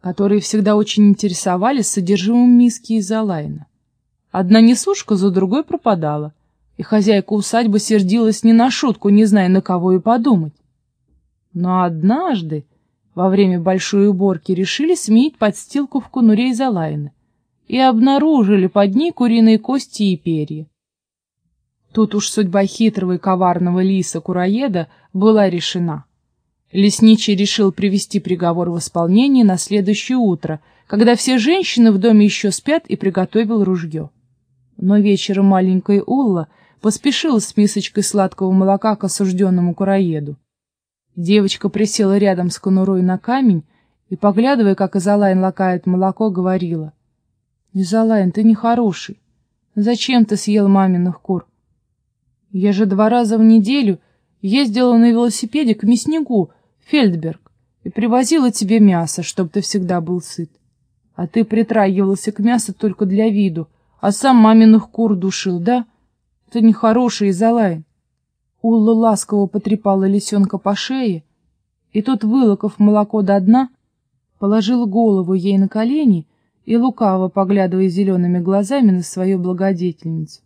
которые всегда очень интересовались содержимым миски из Алайна. Одна несушка за другой пропадала, и хозяйка усадьбы сердилась не на шутку, не зная, на кого и подумать. Но однажды, во время большой уборки, решили сменить подстилку в конуре из Алайна и обнаружили под ней куриные кости и перья. Тут уж судьба хитрого и коварного лиса-кураеда была решена. Лесничий решил привести приговор в исполнение на следующее утро, когда все женщины в доме еще спят, и приготовил ружье. Но вечером маленькая Улла поспешила с мисочкой сладкого молока к осужденному кураеду. Девочка присела рядом с конурой на камень и, поглядывая, как Изолайн лакает молоко, говорила. — Изолайн, ты нехороший. Зачем ты съел маминых кур? Я же два раза в неделю ездила на велосипеде к мяснику, Фельдберг, и привозила тебе мясо, чтобы ты всегда был сыт. А ты притрагивался к мясу только для виду, а сам маминых кур душил, да? Ты нехороший, Изолайн. Улла ласково потрепала лисенка по шее, и тот, вылоков молоко до дна, положил голову ей на колени и, лукаво поглядывая зелеными глазами на свою благодетельницу.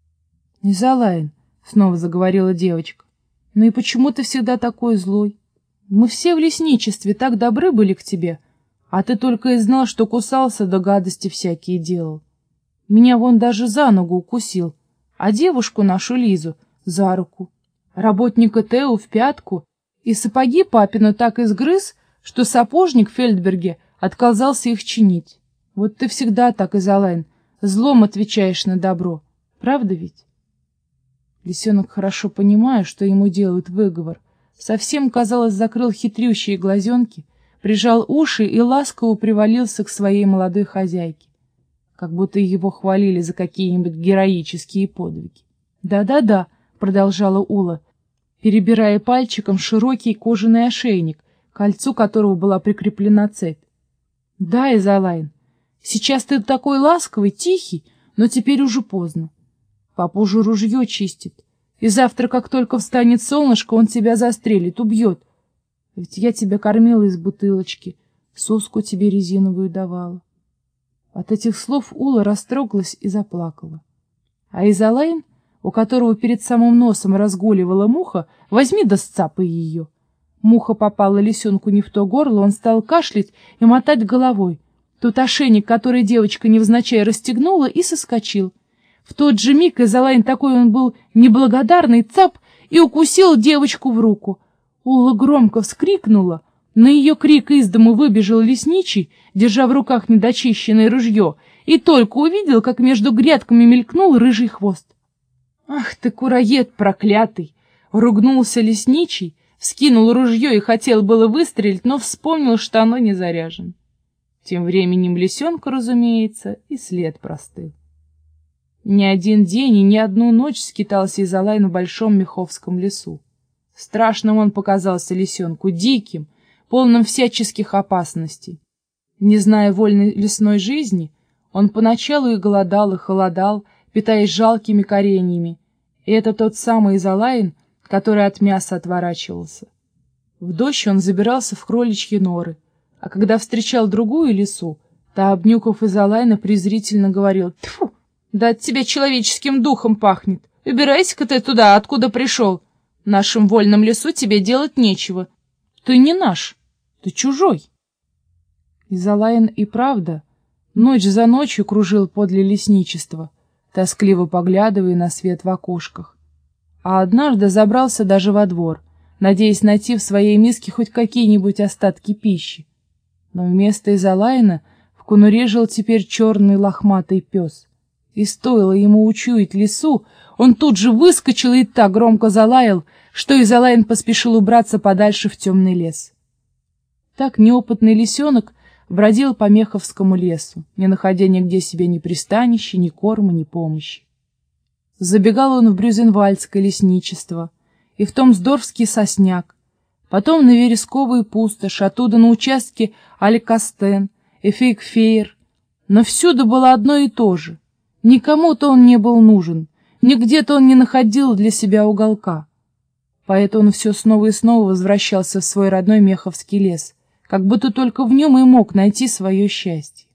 — Изолайн, — снова заговорила девочка, — ну и почему ты всегда такой злой? Мы все в лесничестве так добры были к тебе, а ты только и знал, что кусался да гадости всякие делал. Меня вон даже за ногу укусил, а девушку нашу Лизу за руку, работника Тео в пятку, и сапоги папину так изгрыз, что сапожник Фельдберге отказался их чинить. Вот ты всегда так, Изолайн, злом отвечаешь на добро. Правда ведь? Лисенок, хорошо понимая, что ему делают выговор, совсем, казалось, закрыл хитрющие глазенки, прижал уши и ласково привалился к своей молодой хозяйке, как будто его хвалили за какие-нибудь героические подвиги. «Да-да-да», — продолжала Ула, перебирая пальчиком широкий кожаный ошейник, кольцу которого была прикреплена цепь. «Да, Изолайн, сейчас ты такой ласковый, тихий, но теперь уже поздно. Папа уже ружье чистит. И завтра, как только встанет солнышко, он тебя застрелит, убьет. Ведь я тебя кормила из бутылочки, соску тебе резиновую давала. От этих слов Ула растрогалась и заплакала. А Изолайн, у которого перед самым носом разгуливала муха, возьми да сцапай ее. Муха попала лисенку не в то горло, он стал кашлять и мотать головой. Тут ошейник, который девочка невзначай расстегнула, и соскочил. В тот же миг Изолайн такой он был неблагодарный цап и укусил девочку в руку. Улла громко вскрикнула. На ее крик из дому выбежал лесничий, держа в руках недочищенное ружье, и только увидел, как между грядками мелькнул рыжий хвост. «Ах ты, кураед проклятый!» — ругнулся лесничий, вскинул ружье и хотел было выстрелить, но вспомнил, что оно не заряжено. Тем временем лисенка, разумеется, и след простыл. Ни один день и ни одну ночь скитался Изолайн в большом Меховском лесу. Страшным он показался лисенку, диким, полным всяческих опасностей. Не зная вольной лесной жизни, он поначалу и голодал, и холодал, питаясь жалкими кореньями, и это тот самый Изолайн, который от мяса отворачивался. В дождь он забирался в кроличьи норы, а когда встречал другую лису, та, обнюкав Изолайна, презрительно говорил «Тьфу! Да от тебя человеческим духом пахнет. Убирайся-ка ты туда, откуда пришел. В нашем вольном лесу тебе делать нечего. Ты не наш, ты чужой. Изолайн и правда ночь за ночью кружил подле лесничества, тоскливо поглядывая на свет в окошках. А однажды забрался даже во двор, надеясь найти в своей миске хоть какие-нибудь остатки пищи. Но вместо Изолайна в конуре жил теперь черный лохматый пес. И стоило ему учуять лесу, он тут же выскочил и так громко залаял, что Изолайн поспешил убраться подальше в темный лес. Так неопытный лисенок бродил по Меховскому лесу, не находя нигде себе ни пристанища, ни корма, ни помощи. Забегал он в Брюзенвальдское лесничество и в Томсдорфский сосняк, потом на Вересковую пустошь, оттуда на участке Алькастен и Фейкфейр, но всюду было одно и то же — Никому-то он не был нужен, нигде-то он не находил для себя уголка. Поэтому он все снова и снова возвращался в свой родной Меховский лес, как будто только в нем и мог найти свое счастье.